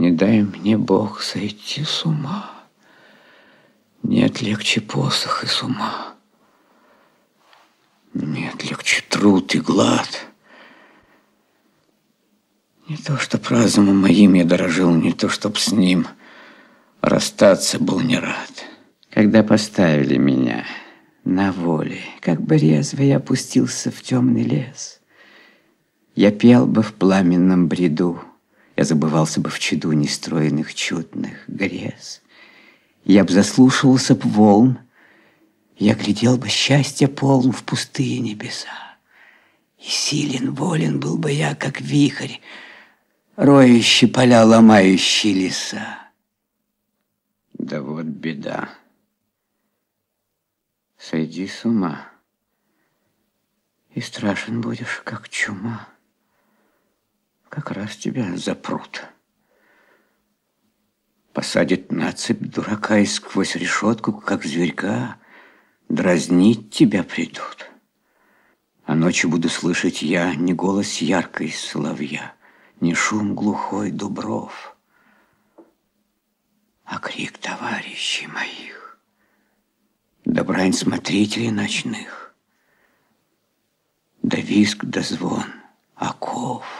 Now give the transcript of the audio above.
Не дай мне Бог сойти с ума. Нет легче посох и с ума. Нет легче труд и глад. Не то, чтоб разумом моим я дорожил, не то, чтоб с ним расстаться был не рад. Когда поставили меня на воле, как бы резво я опустился в темный лес, я пел бы в пламенном бреду, я забывался бы в чаду нестроенных чудных грез. Я б заслушивался б волн, я глядел бы счастье полн в пустые небеса. И силен, волен был бы я, как вихрь, роющий поля, ломающий леса. Да вот беда. Сойди с ума, и страшен будешь, как чума. Как раз тебя запрут. Посадят на цепь дурака и сквозь решетку, как зверька, дразнить тебя придут. А ночью буду слышать я не голос яркой соловья, не шум глухой дубров, а крик товарищей моих, да брань смотрителей ночных, да виск, да звон оков.